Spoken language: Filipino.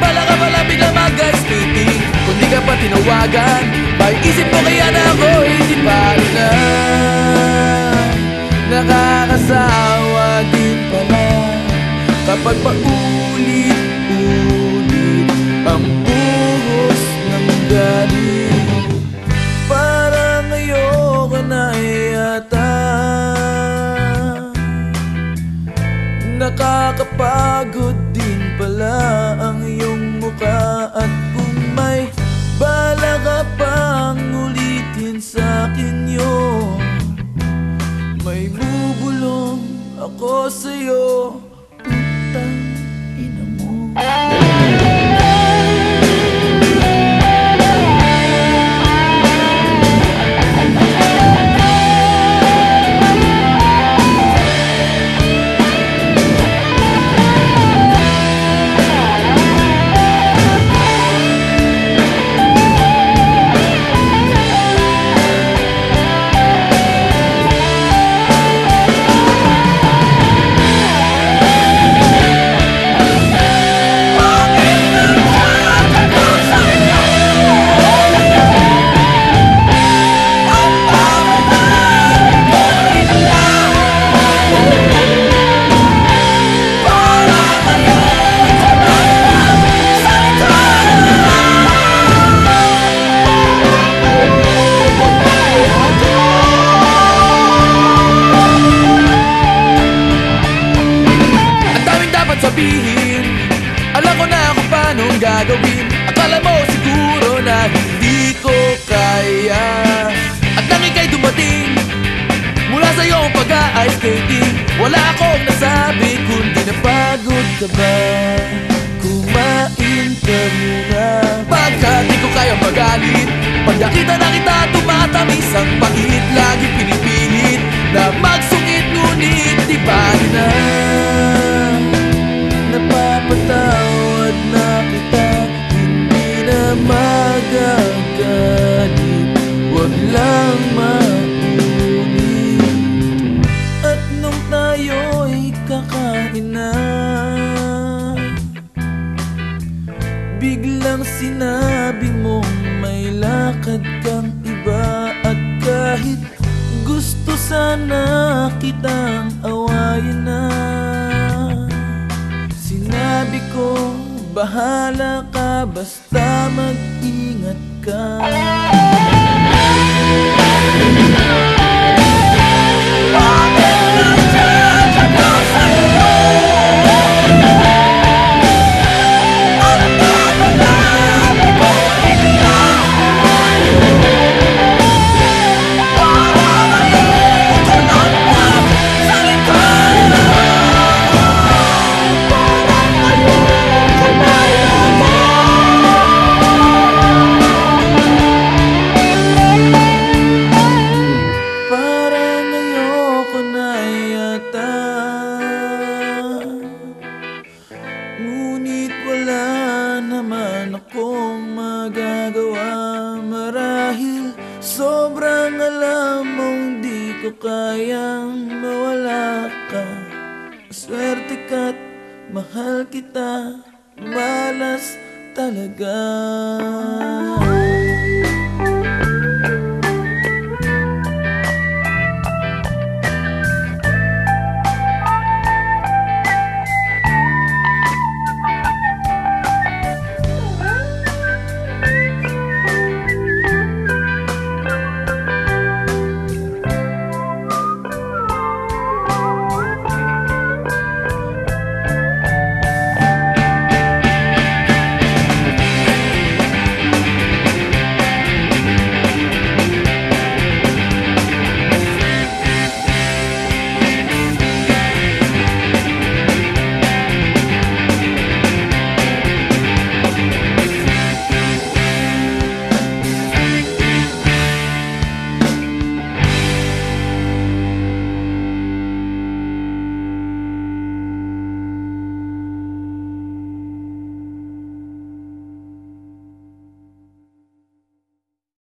Bala ka pala bigla mag-ice skating Kung di ka pa tinawagan May isip ko kaya na ako'y di pa rin na. Nakakasawa din pala Kapag paulit-ulit Senhor. Sabihin. Alam ko na kung paano gagawin. Akala mo siguro na hindi ko kaya. At nang ika'y dumating Mula sa iyong pag-ice skating Wala akong nasabi kundi napagod ka ba? Kumain ka muna. Pagkat di ko kaya magalit. Pag nakita na kita tumatamis ang pangit Lagi pinipilit na magsungit Ngunit di ba na kahit gusto sana kitang awayin na. Sinabi ko, bahala ka basta mag-ingat ka ko kayang mawala ka. Swerte ka't mahal kita Malas talaga